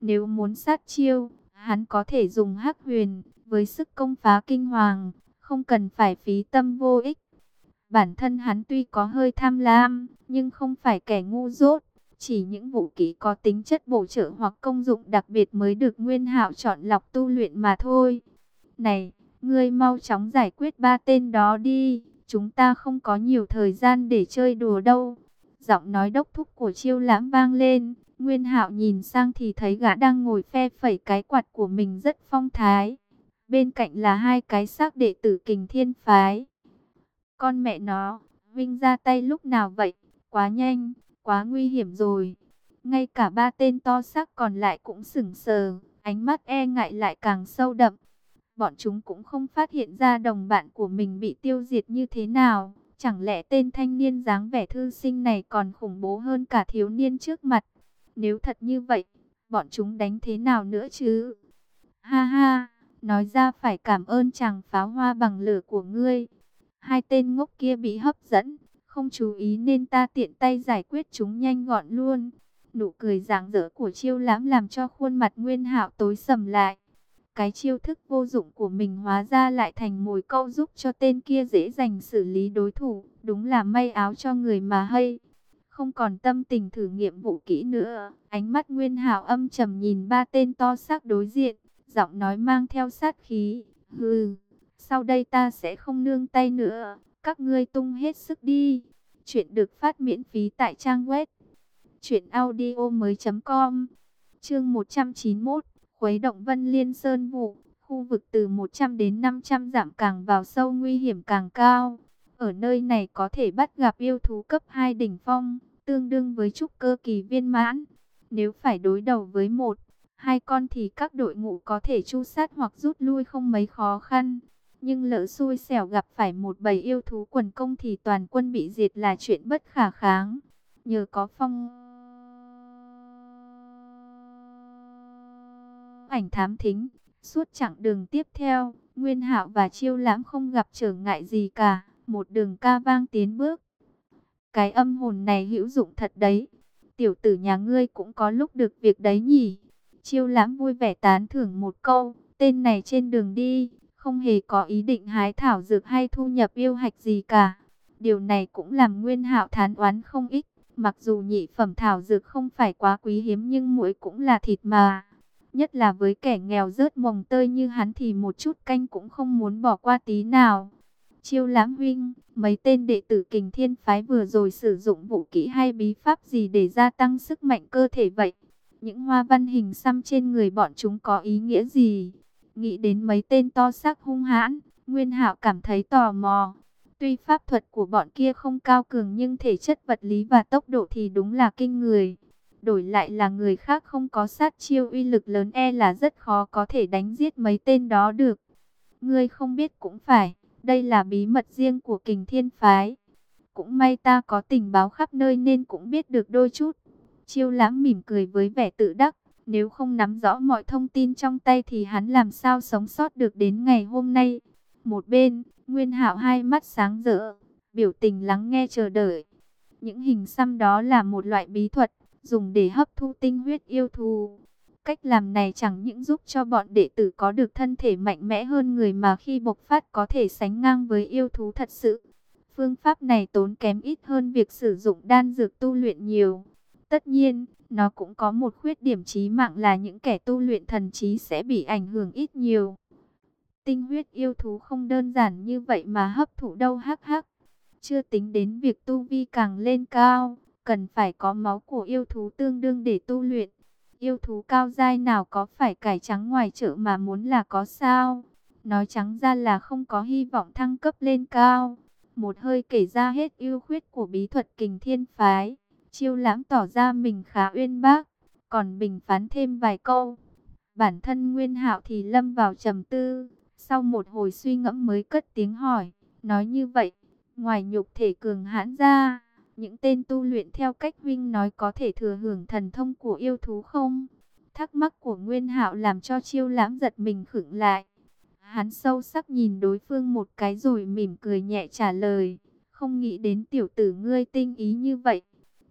Nếu muốn sát chiêu, hắn có thể dùng hắc huyền, với sức công phá kinh hoàng, không cần phải phí tâm vô ích. Bản thân hắn tuy có hơi tham lam, nhưng không phải kẻ ngu dốt. Chỉ những vũ khí có tính chất bổ trợ hoặc công dụng đặc biệt mới được Nguyên Hạo chọn lọc tu luyện mà thôi. Này, ngươi mau chóng giải quyết ba tên đó đi, chúng ta không có nhiều thời gian để chơi đùa đâu. Giọng nói đốc thúc của chiêu lãm vang lên, Nguyên Hạo nhìn sang thì thấy gã đang ngồi phe phẩy cái quạt của mình rất phong thái. Bên cạnh là hai cái xác đệ tử kình thiên phái. Con mẹ nó, Vinh ra tay lúc nào vậy? Quá nhanh, quá nguy hiểm rồi. Ngay cả ba tên to xác còn lại cũng sững sờ, ánh mắt e ngại lại càng sâu đậm. Bọn chúng cũng không phát hiện ra đồng bạn của mình bị tiêu diệt như thế nào. Chẳng lẽ tên thanh niên dáng vẻ thư sinh này còn khủng bố hơn cả thiếu niên trước mặt? Nếu thật như vậy, bọn chúng đánh thế nào nữa chứ? Ha ha, nói ra phải cảm ơn chàng pháo hoa bằng lửa của ngươi. Hai tên ngốc kia bị hấp dẫn, không chú ý nên ta tiện tay giải quyết chúng nhanh gọn luôn. Nụ cười rạng rỡ của chiêu lãm làm cho khuôn mặt Nguyên Hạo tối sầm lại. Cái chiêu thức vô dụng của mình hóa ra lại thành mồi câu giúp cho tên kia dễ dàng xử lý đối thủ. Đúng là may áo cho người mà hay. Không còn tâm tình thử nghiệm vụ kỹ nữa. Ánh mắt Nguyên Hạo âm trầm nhìn ba tên to xác đối diện. Giọng nói mang theo sát khí. Hừ, sau đây ta sẽ không nương tay nữa. Các ngươi tung hết sức đi. Chuyện được phát miễn phí tại trang web chuyệnaudio mới.com Chương 191 Khuấy động Vân Liên Sơn Vụ, Khu vực từ 100 đến 500 giảm càng vào sâu nguy hiểm càng cao. Ở nơi này có thể bắt gặp yêu thú cấp 2 đỉnh phong, Tương đương với trúc cơ kỳ viên mãn. Nếu phải đối đầu với một, Hai con thì các đội ngũ có thể chu sát hoặc rút lui không mấy khó khăn nhưng lỡ xui xẻo gặp phải một bầy yêu thú quần công thì toàn quân bị diệt là chuyện bất khả kháng. Nhờ có phong ảnh thám thính. Suốt chặng đường tiếp theo, Nguyên Hạo và Chiêu Lãm không gặp trở ngại gì cả, một đường ca vang tiến bước. Cái âm hồn này hữu dụng thật đấy. Tiểu tử nhà ngươi cũng có lúc được việc đấy nhỉ. Chiêu Lãm vui vẻ tán thưởng một câu, tên này trên đường đi, không hề có ý định hái thảo dược hay thu nhập yêu hạch gì cả. Điều này cũng làm Nguyên Hạo thán oán không ít. Mặc dù nhị phẩm thảo dược không phải quá quý hiếm nhưng muội cũng là thịt mà. Nhất là với kẻ nghèo rớt mồng tơi như hắn thì một chút canh cũng không muốn bỏ qua tí nào. Chiêu lãm huynh, mấy tên đệ tử kình thiên phái vừa rồi sử dụng vũ kỹ hay bí pháp gì để gia tăng sức mạnh cơ thể vậy? Những hoa văn hình xăm trên người bọn chúng có ý nghĩa gì? Nghĩ đến mấy tên to xác hung hãn, Nguyên Hạo cảm thấy tò mò. Tuy pháp thuật của bọn kia không cao cường nhưng thể chất vật lý và tốc độ thì đúng là kinh người đổi lại là người khác không có sát chiêu uy lực lớn e là rất khó có thể đánh giết mấy tên đó được. Ngươi không biết cũng phải, đây là bí mật riêng của kình thiên phái. Cũng may ta có tình báo khắp nơi nên cũng biết được đôi chút. Chiêu lãm mỉm cười với vẻ tự đắc, nếu không nắm rõ mọi thông tin trong tay thì hắn làm sao sống sót được đến ngày hôm nay. Một bên, Nguyên Hạo hai mắt sáng rỡ, biểu tình lắng nghe chờ đợi. Những hình xăm đó là một loại bí thuật, dùng để hấp thu tinh huyết yêu thù. Cách làm này chẳng những giúp cho bọn đệ tử có được thân thể mạnh mẽ hơn người mà khi bộc phát có thể sánh ngang với yêu thú thật sự. Phương pháp này tốn kém ít hơn việc sử dụng đan dược tu luyện nhiều. Tất nhiên, nó cũng có một khuyết điểm chí mạng là những kẻ tu luyện thần trí sẽ bị ảnh hưởng ít nhiều. Tinh huyết yêu thú không đơn giản như vậy mà hấp thụ đâu hắc hắc. Chưa tính đến việc tu vi càng lên cao, cần phải có máu của yêu thú tương đương để tu luyện. Yêu thú cao dai nào có phải cải trắng ngoài chợ mà muốn là có sao? Nói trắng ra là không có hy vọng thăng cấp lên cao. Một hơi kể ra hết ưu khuyết của bí thuật kình thiên phái. Chiêu lãm tỏ ra mình khá uyên bác, còn bình phán thêm vài câu. Bản thân Nguyên Hạo thì lâm vào trầm tư, sau một hồi suy ngẫm mới cất tiếng hỏi, nói như vậy, ngoài nhục thể cường hãn ra, những tên tu luyện theo cách huynh nói có thể thừa hưởng thần thông của yêu thú không? Thắc mắc của Nguyên Hạo làm cho chiêu lãm giật mình khựng lại. Hắn sâu sắc nhìn đối phương một cái rồi mỉm cười nhẹ trả lời. Không nghĩ đến tiểu tử ngươi tinh ý như vậy.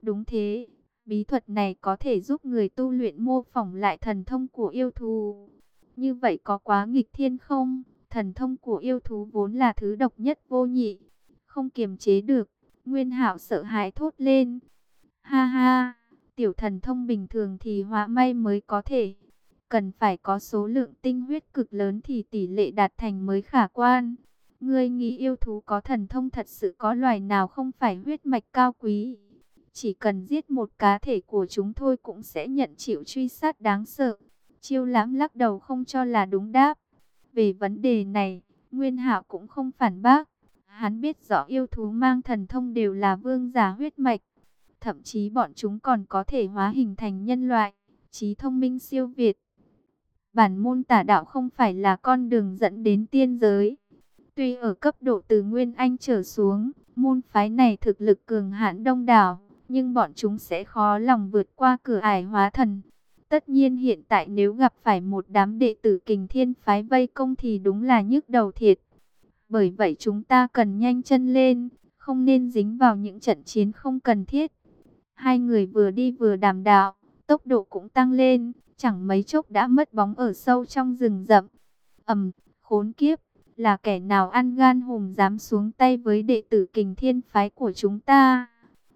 Đúng thế, bí thuật này có thể giúp người tu luyện mô phỏng lại thần thông của yêu thú. Như vậy có quá nghịch thiên không? Thần thông của yêu thú vốn là thứ độc nhất vô nhị. Không kiềm chế được, Nguyên Hạo sợ hãi thốt lên. Ha ha, tiểu thần thông bình thường thì hóa may mới có thể. Cần phải có số lượng tinh huyết cực lớn thì tỷ lệ đạt thành mới khả quan. Ngươi nghĩ yêu thú có thần thông thật sự có loài nào không phải huyết mạch cao quý. Chỉ cần giết một cá thể của chúng thôi cũng sẽ nhận chịu truy sát đáng sợ. Chiêu lãm lắc đầu không cho là đúng đáp. Về vấn đề này, Nguyên Hạo cũng không phản bác. Hắn biết rõ yêu thú mang thần thông đều là vương giả huyết mạch. Thậm chí bọn chúng còn có thể hóa hình thành nhân loại, trí thông minh siêu việt. Bản môn tả đạo không phải là con đường dẫn đến tiên giới. Tuy ở cấp độ từ Nguyên Anh trở xuống, môn phái này thực lực cường hãn đông đảo, nhưng bọn chúng sẽ khó lòng vượt qua cửa ải hóa thần. Tất nhiên hiện tại nếu gặp phải một đám đệ tử kình thiên phái vây công thì đúng là nhức đầu thiệt. Bởi vậy chúng ta cần nhanh chân lên, không nên dính vào những trận chiến không cần thiết. Hai người vừa đi vừa đàm đạo, tốc độ cũng tăng lên, chẳng mấy chốc đã mất bóng ở sâu trong rừng rậm. ầm, khốn kiếp, là kẻ nào ăn gan hùng dám xuống tay với đệ tử kình thiên phái của chúng ta.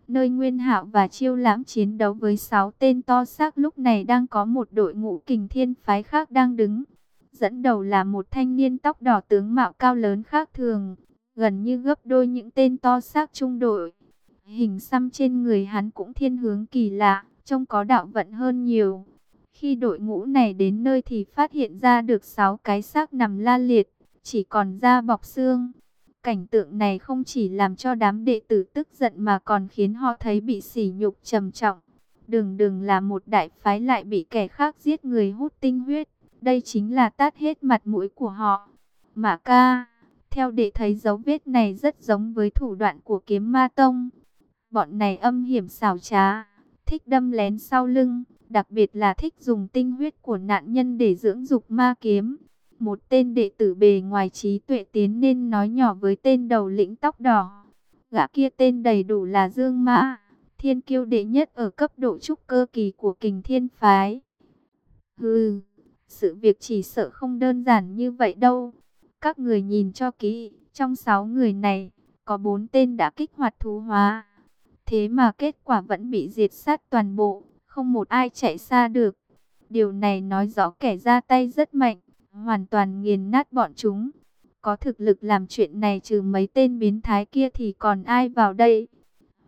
Nơi Nguyên Hạo và Chiêu Lãm chiến đấu với sáu tên to xác lúc này đang có một đội ngũ kình thiên phái khác đang đứng. Dẫn đầu là một thanh niên tóc đỏ tướng mạo cao lớn khác thường, gần như gấp đôi những tên to xác trung đội. Hình xăm trên người hắn cũng thiên hướng kỳ lạ, trông có đạo vận hơn nhiều. Khi đội ngũ này đến nơi thì phát hiện ra được sáu cái xác nằm la liệt, chỉ còn da bọc xương. Cảnh tượng này không chỉ làm cho đám đệ tử tức giận mà còn khiến họ thấy bị sỉ nhục trầm trọng. Đừng đừng là một đại phái lại bị kẻ khác giết người hút tinh huyết. Đây chính là tát hết mặt mũi của họ. Mã ca, theo đệ thấy dấu vết này rất giống với thủ đoạn của kiếm ma tông. Bọn này âm hiểm xảo trá, thích đâm lén sau lưng, đặc biệt là thích dùng tinh huyết của nạn nhân để dưỡng dục ma kiếm. Một tên đệ tử bề ngoài trí tuệ tiến nên nói nhỏ với tên đầu lĩnh tóc đỏ. Gã kia tên đầy đủ là Dương Mã, thiên kiêu đệ nhất ở cấp độ trúc cơ kỳ của kình thiên phái. Hừ, sự việc chỉ sợ không đơn giản như vậy đâu. Các người nhìn cho kỹ, trong sáu người này, có bốn tên đã kích hoạt thú hóa. Thế mà kết quả vẫn bị diệt sát toàn bộ, không một ai chạy xa được. Điều này nói rõ kẻ ra tay rất mạnh hoàn toàn nghiền nát bọn chúng. Có thực lực làm chuyện này trừ mấy tên biến thái kia thì còn ai vào đây?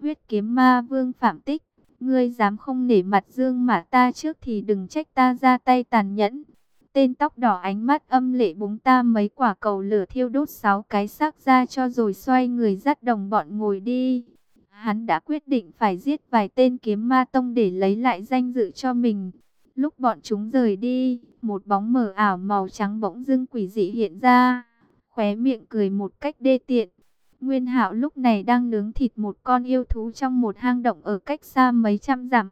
Huyết kiếm ma vương phạm tích, ngươi dám không nể mặt dương mà ta trước thì đừng trách ta ra tay tàn nhẫn. Tên tóc đỏ ánh mắt âm lệ búng ta mấy quả cầu lửa thiêu đốt sáu cái xác ra cho rồi xoay người dắt đồng bọn ngồi đi. Hắn đã quyết định phải giết vài tên kiếm ma tông để lấy lại danh dự cho mình. Lúc bọn chúng rời đi, một bóng mờ ảo màu trắng bỗng dưng quỷ dị hiện ra, khóe miệng cười một cách đê tiện. Nguyên Hạo lúc này đang nướng thịt một con yêu thú trong một hang động ở cách xa mấy trăm dặm.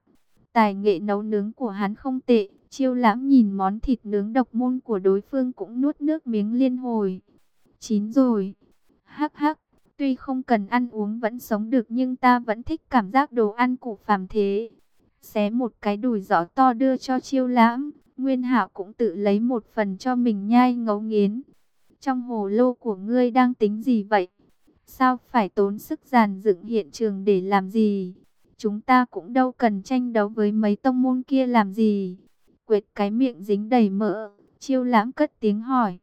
Tài nghệ nấu nướng của hắn không tệ, chiêu lãm nhìn món thịt nướng độc môn của đối phương cũng nuốt nước miếng liên hồi. Chín rồi. Hắc hắc, tuy không cần ăn uống vẫn sống được nhưng ta vẫn thích cảm giác đồ ăn của phàm thế. Xé một cái đùi giỏ to đưa cho chiêu lãm, Nguyên Hạo cũng tự lấy một phần cho mình nhai ngấu nghiến. Trong hồ lô của ngươi đang tính gì vậy? Sao phải tốn sức giàn dựng hiện trường để làm gì? Chúng ta cũng đâu cần tranh đấu với mấy tông môn kia làm gì? Quệt cái miệng dính đầy mỡ, chiêu lãm cất tiếng hỏi.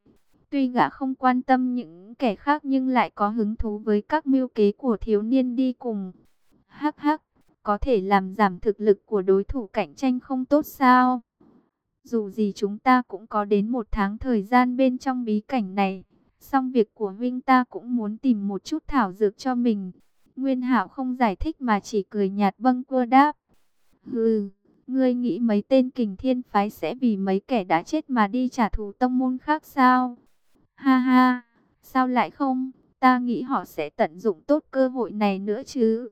Tuy gã không quan tâm những kẻ khác nhưng lại có hứng thú với các mưu kế của thiếu niên đi cùng. Hắc hắc, có thể làm giảm thực lực của đối thủ cạnh tranh không tốt sao? Dù gì chúng ta cũng có đến một tháng thời gian bên trong bí cảnh này. Xong việc của huynh ta cũng muốn tìm một chút thảo dược cho mình. Nguyên Hạo không giải thích mà chỉ cười nhạt bâng quơ đáp. Hừ, ngươi nghĩ mấy tên kình thiên phái sẽ vì mấy kẻ đã chết mà đi trả thù tông môn khác sao? Ha ha, sao lại không? Ta nghĩ họ sẽ tận dụng tốt cơ hội này nữa chứ.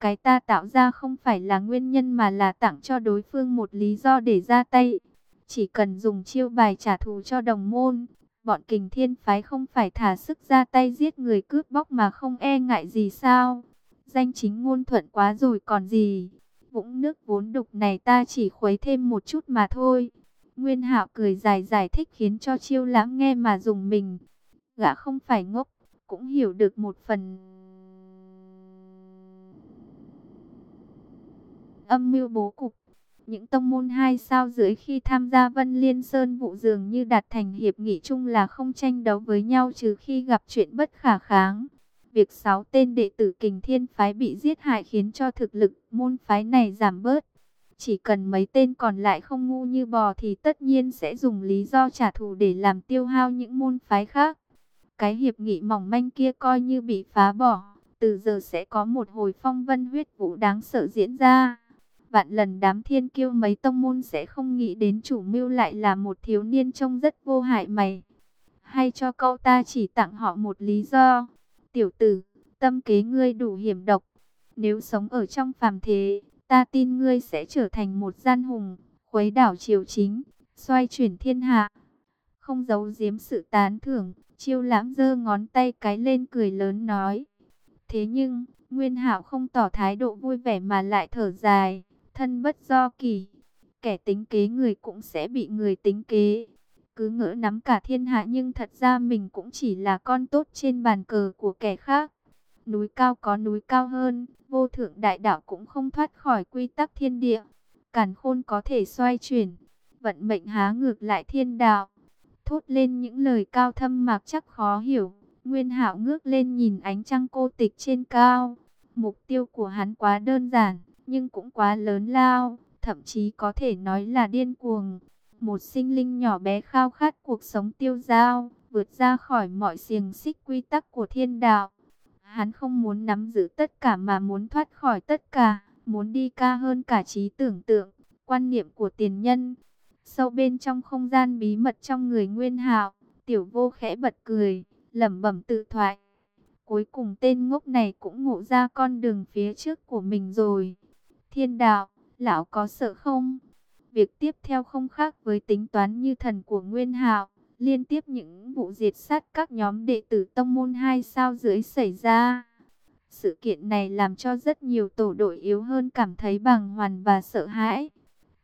Cái ta tạo ra không phải là nguyên nhân mà là tặng cho đối phương một lý do để ra tay. Chỉ cần dùng chiêu bài trả thù cho đồng môn, bọn kình thiên phái không phải thả sức ra tay giết người cướp bóc mà không e ngại gì sao. Danh chính ngôn thuận quá rồi còn gì. Vũng nước vốn đục này ta chỉ khuấy thêm một chút mà thôi. Nguyên hạo cười dài giải thích khiến cho chiêu lãm nghe mà dùng mình. Gã không phải ngốc, cũng hiểu được một phần... Âm mưu bố cục những tông môn hai sao dưới khi tham gia Vân Liên Sơn vụ dường như đạt thành hiệp nghị chung là không tranh đấu với nhau trừ khi gặp chuyện bất khả kháng. Việc sáu tên đệ tử kình thiên phái bị giết hại khiến cho thực lực môn phái này giảm bớt. Chỉ cần mấy tên còn lại không ngu như bò thì tất nhiên sẽ dùng lý do trả thù để làm tiêu hao những môn phái khác. Cái hiệp nghị mỏng manh kia coi như bị phá bỏ. Từ giờ sẽ có một hồi phong vân huyết vũ đáng sợ diễn ra. Vạn lần đám thiên kiêu mấy tông môn sẽ không nghĩ đến chủ mưu lại là một thiếu niên trông rất vô hại mày. Hay cho câu ta chỉ tặng họ một lý do. Tiểu tử, tâm kế ngươi đủ hiểm độc. Nếu sống ở trong phàm thế, ta tin ngươi sẽ trở thành một gian hùng, khuấy đảo triều chính, xoay chuyển thiên hạ. Không giấu giếm sự tán thưởng, chiêu lãm giơ ngón tay cái lên cười lớn nói. Thế nhưng, Nguyên Hạo không tỏ thái độ vui vẻ mà lại thở dài, thân bất do kỳ. Kẻ tính kế người cũng sẽ bị người tính kế. Cứ ngỡ nắm cả thiên hạ nhưng thật ra mình cũng chỉ là con tốt trên bàn cờ của kẻ khác. Núi cao có núi cao hơn, vô thượng đại đạo cũng không thoát khỏi quy tắc thiên địa. Càn khôn có thể xoay chuyển, vận mệnh há ngược lại thiên đạo. Thốt lên những lời cao thâm mạc chắc khó hiểu. Nguyên Hạo ngước lên nhìn ánh trăng cô tịch trên cao. Mục tiêu của hắn quá đơn giản, nhưng cũng quá lớn lao, thậm chí có thể nói là điên cuồng. Một sinh linh nhỏ bé khao khát cuộc sống tiêu dao, vượt ra khỏi mọi xiềng xích quy tắc của thiên đạo. Hắn không muốn nắm giữ tất cả mà muốn thoát khỏi tất cả, muốn đi ca hơn cả trí tưởng tượng, quan niệm của tiền nhân. Sâu bên trong không gian bí mật trong người Nguyên Hạo, Tiểu Vô khẽ bật cười, lẩm bẩm tự thoại. Cuối cùng tên ngốc này cũng ngộ ra con đường phía trước của mình rồi. Thiên đạo, lão có sợ không? Việc tiếp theo không khác với tính toán như thần của Nguyên Hạo, liên tiếp những vụ diệt sát các nhóm đệ tử tông môn hai sao dưới xảy ra. Sự kiện này làm cho rất nhiều tổ đội yếu hơn cảm thấy bàng hoàng và sợ hãi.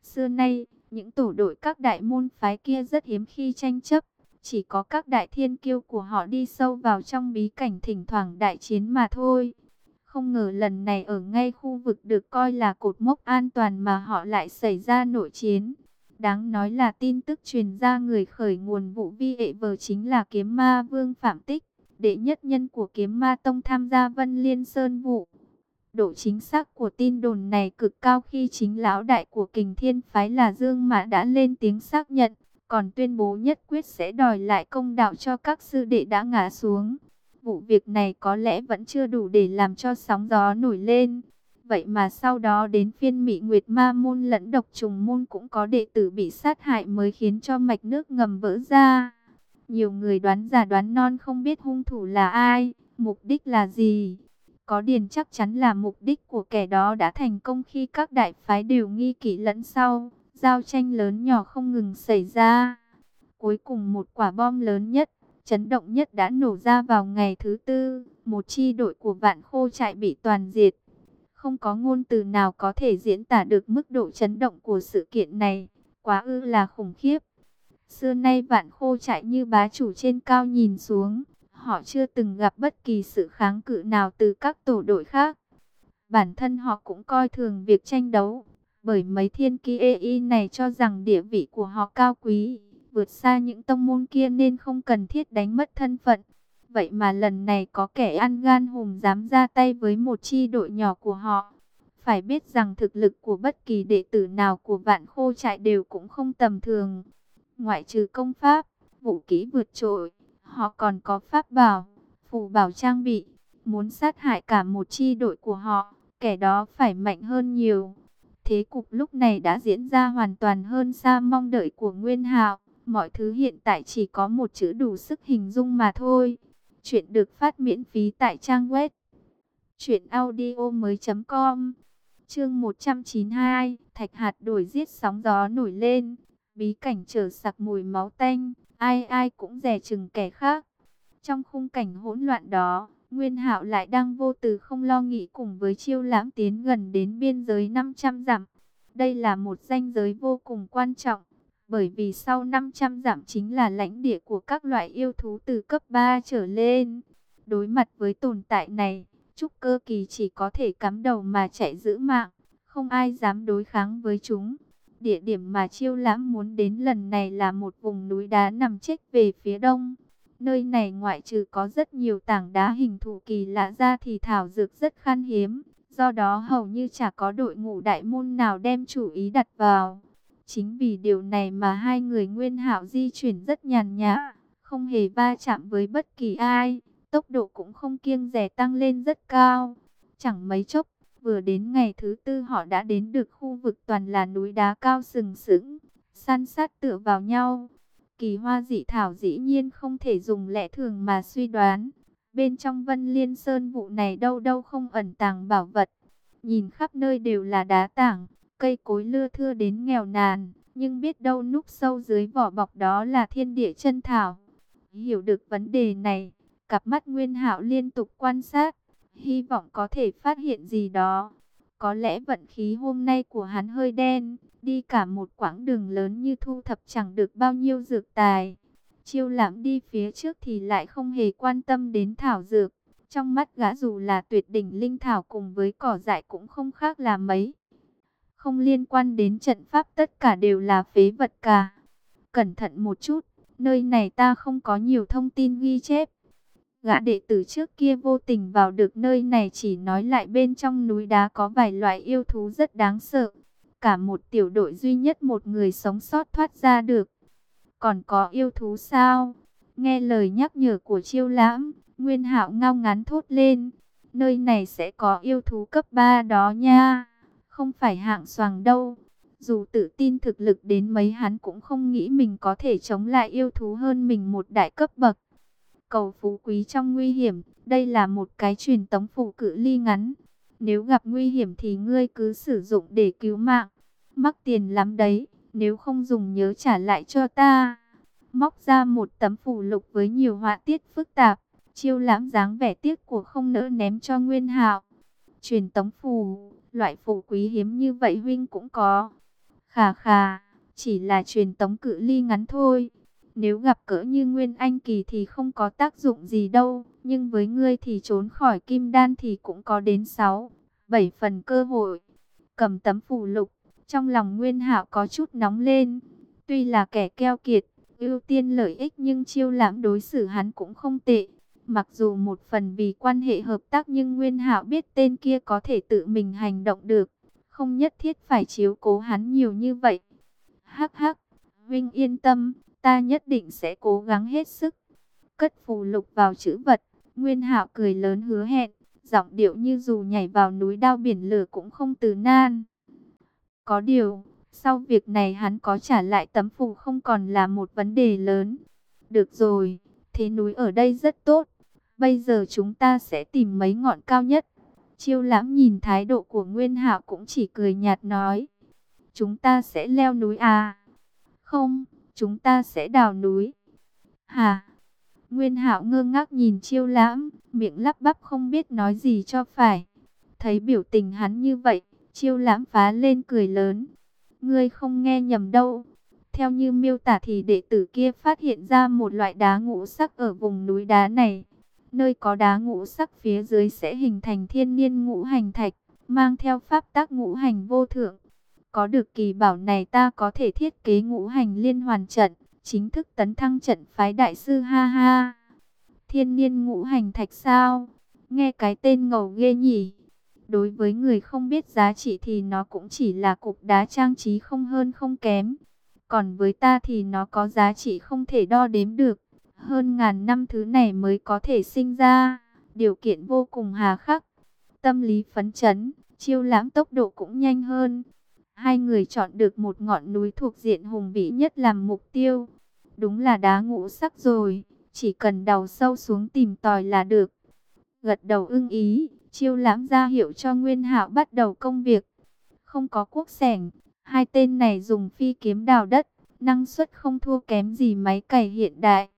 Xưa nay, những tổ đội các đại môn phái kia rất hiếm khi tranh chấp. Chỉ có các đại thiên kiêu của họ đi sâu vào trong bí cảnh thỉnh thoảng đại chiến mà thôi. Không ngờ lần này ở ngay khu vực được coi là cột mốc an toàn mà họ lại xảy ra nội chiến. Đáng nói là tin tức truyền ra người khởi nguồn vụ vi hệ vờ chính là kiếm ma vương Phạm Tích, đệ nhất nhân của kiếm ma tông tham gia Vân Liên Sơn vụ. Độ chính xác của tin đồn này cực cao khi chính lão đại của kình thiên phái là Dương Mã đã lên tiếng xác nhận, còn tuyên bố nhất quyết sẽ đòi lại công đạo cho các sư đệ đã ngã xuống. Vụ việc này có lẽ vẫn chưa đủ để làm cho sóng gió nổi lên. Vậy mà sau đó đến phiên Mỹ Nguyệt Ma môn lẫn độc trùng môn cũng có đệ tử bị sát hại mới khiến cho mạch nước ngầm vỡ ra. Nhiều người đoán giả đoán non không biết hung thủ là ai, mục đích là gì. Có điền chắc chắn là mục đích của kẻ đó đã thành công khi các đại phái đều nghi kỵ lẫn sau. Giao tranh lớn nhỏ không ngừng xảy ra. Cuối cùng một quả bom lớn nhất, chấn động nhất đã nổ ra vào ngày thứ tư. Một chi đội của vạn khô trại bị toàn diệt. Không có ngôn từ nào có thể diễn tả được mức độ chấn động của sự kiện này. Quá ư là khủng khiếp. Xưa nay vạn khô trại như bá chủ trên cao nhìn xuống. Họ chưa từng gặp bất kỳ sự kháng cự nào từ các tổ đội khác. Bản thân họ cũng coi thường việc tranh đấu bởi mấy thiên kia y này cho rằng địa vị của họ cao quý, vượt xa những tông môn kia nên không cần thiết đánh mất thân phận. Vậy mà lần này có kẻ ăn gan hùm dám ra tay với một chi đội nhỏ của họ. Phải biết rằng thực lực của bất kỳ đệ tử nào của vạn khô trại đều cũng không tầm thường. Ngoại trừ công pháp, vũ kỹ vượt trội, họ còn có pháp bảo, phù bảo trang bị. Muốn sát hại cả một chi đội của họ, kẻ đó phải mạnh hơn nhiều. Thế cục lúc này đã diễn ra hoàn toàn hơn xa mong đợi của Nguyên Hạo. Mọi thứ hiện tại chỉ có một chữ đủ sức hình dung mà thôi. Chuyện được phát miễn phí tại trang web truyệnaudiomoi.com. Chương 192, Thạch hạt đổi giết sóng gió nổi lên, bí cảnh trở sặc mùi máu tanh, ai ai cũng dè chừng kẻ khác. Trong khung cảnh hỗn loạn đó, Nguyên Hạo lại đang vô từ không lo nghĩ cùng với chiêu lãm tiến gần đến biên giới 500 dặm. Đây là một danh giới vô cùng quan trọng, bởi vì sau 500 dặm chính là lãnh địa của các loại yêu thú từ cấp 3 trở lên. Đối mặt với tồn tại này, Trúc Cơ Kỳ chỉ có thể cắm đầu mà chạy giữ mạng, không ai dám đối kháng với chúng. Địa điểm mà chiêu lãm muốn đến lần này là một vùng núi đá nằm chết về phía đông. Nơi này ngoại trừ có rất nhiều tảng đá hình thù kỳ lạ ra thì thảo dược rất khan hiếm. Do đó hầu như chả có đội ngũ đại môn nào đem chủ ý đặt vào. Chính vì điều này mà hai người nguyên hảo di chuyển rất nhàn nhã, không hề va chạm với bất kỳ ai. Tốc độ cũng không kiêng rẻ tăng lên rất cao. Chẳng mấy chốc, vừa đến ngày thứ tư họ đã đến được khu vực toàn là núi đá cao sừng sững, san sát tựa vào nhau. Kỳ hoa dị thảo dĩ nhiên không thể dùng lẽ thường mà suy đoán. Bên trong Vân Liên Sơn vụ này đâu đâu không ẩn tàng bảo vật. Nhìn khắp nơi đều là đá tảng, cây cối lưa thưa đến nghèo nàn, nhưng biết đâu núp sâu dưới vỏ bọc đó là thiên địa chân thảo. Hiểu được vấn đề này, cặp mắt Nguyên Hạo liên tục quan sát, hy vọng có thể phát hiện gì đó. Có lẽ vận khí hôm nay của hắn hơi đen, đi cả một quãng đường lớn như thu thập chẳng được bao nhiêu dược tài. Chiêu lãm đi phía trước thì lại không hề quan tâm đến thảo dược. Trong mắt gã dù là tuyệt đỉnh linh thảo cùng với cỏ dại cũng không khác là mấy. Không liên quan đến trận pháp tất cả đều là phế vật cả. Cẩn thận một chút, nơi này ta không có nhiều thông tin ghi chép. Gã đệ tử trước kia vô tình vào được nơi này chỉ nói lại bên trong núi đá có vài loại yêu thú rất đáng sợ. Cả một tiểu đội duy nhất một người sống sót thoát ra được. Còn có yêu thú sao? Nghe lời nhắc nhở của chiêu lãm, Nguyên hạo ngao ngán thốt lên. Nơi này sẽ có yêu thú cấp 3 đó nha. Không phải hạng soàng đâu. Dù tự tin thực lực đến mấy hắn cũng không nghĩ mình có thể chống lại yêu thú hơn mình một đại cấp bậc. Cầu phú quý trong nguy hiểm, đây là một cái truyền tống phủ cự ly ngắn. Nếu gặp nguy hiểm thì ngươi cứ sử dụng để cứu mạng. Mắc tiền lắm đấy, nếu không dùng nhớ trả lại cho ta. Móc ra một tấm phủ lục với nhiều họa tiết phức tạp. Chiêu lãm dáng vẻ tiếc của không nỡ ném cho Nguyên Hạo. Truyền tống phù, loại phù quý hiếm như vậy huynh cũng có. Khà khà, chỉ là truyền tống cự ly ngắn thôi. Nếu gặp cỡ như Nguyên Anh Kỳ thì không có tác dụng gì đâu. Nhưng với ngươi thì trốn khỏi kim đan thì cũng có đến 6, 7 phần cơ hội. Cầm tấm phù lục, trong lòng Nguyên Hạo có chút nóng lên. Tuy là kẻ keo kiệt, ưu tiên lợi ích nhưng chiêu lãm đối xử hắn cũng không tệ. Mặc dù một phần vì quan hệ hợp tác nhưng Nguyên Hạo biết tên kia có thể tự mình hành động được. Không nhất thiết phải chiếu cố hắn nhiều như vậy. Hắc hắc, huynh yên tâm, ta nhất định sẽ cố gắng hết sức. Cất phù lục vào chữ vật, Nguyên Hạo cười lớn hứa hẹn, giọng điệu như dù nhảy vào núi đao biển lửa cũng không từ nan. Có điều, sau việc này hắn có trả lại tấm phù không còn là một vấn đề lớn. Được rồi, thế núi ở đây rất tốt, Bây giờ chúng ta sẽ tìm mấy ngọn cao nhất. Chiêu lãm nhìn thái độ của Nguyên Hạo cũng chỉ cười nhạt nói. Chúng ta sẽ leo núi à? Không, chúng ta sẽ đào núi. Hà? Nguyên Hạo ngơ ngác nhìn chiêu lãm, miệng lắp bắp không biết nói gì cho phải. Thấy biểu tình hắn như vậy, chiêu lãm phá lên cười lớn. Ngươi không nghe nhầm đâu. Theo như miêu tả thì đệ tử kia phát hiện ra một loại đá ngũ sắc ở vùng núi đá này. Nơi có đá ngũ sắc phía dưới sẽ hình thành thiên niên ngũ hành thạch, mang theo pháp tác ngũ hành vô thượng. Có được kỳ bảo này ta có thể thiết kế ngũ hành liên hoàn trận, chính thức tấn thăng trận phái đại sư ha ha. Thiên niên ngũ hành thạch sao? Nghe cái tên ngầu ghê nhỉ? Đối với người không biết giá trị thì nó cũng chỉ là cục đá trang trí không hơn không kém. Còn với ta thì nó có giá trị không thể đo đếm được hơn ngàn năm thứ này mới có thể sinh ra, điều kiện vô cùng hà khắc. Tâm lý phấn chấn, chiêu lãm tốc độ cũng nhanh hơn. Hai người chọn được một ngọn núi thuộc diện hùng vĩ nhất làm mục tiêu. Đúng là đá ngũ sắc rồi, chỉ cần đào sâu xuống tìm tòi là được. Gật đầu ưng ý, chiêu lãm ra hiệu cho Nguyên Hạo bắt đầu công việc. Không có quốc sẻng, hai tên này dùng phi kiếm đào đất, năng suất không thua kém gì máy cày hiện đại.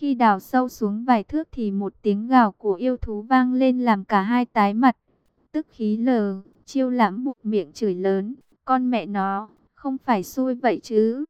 Khi đào sâu xuống vài thước thì một tiếng gào của yêu thú vang lên làm cả hai tái mặt. Tức khí lờ, chiêu lãm bụng miệng chửi lớn, con mẹ nó, không phải xui vậy chứ.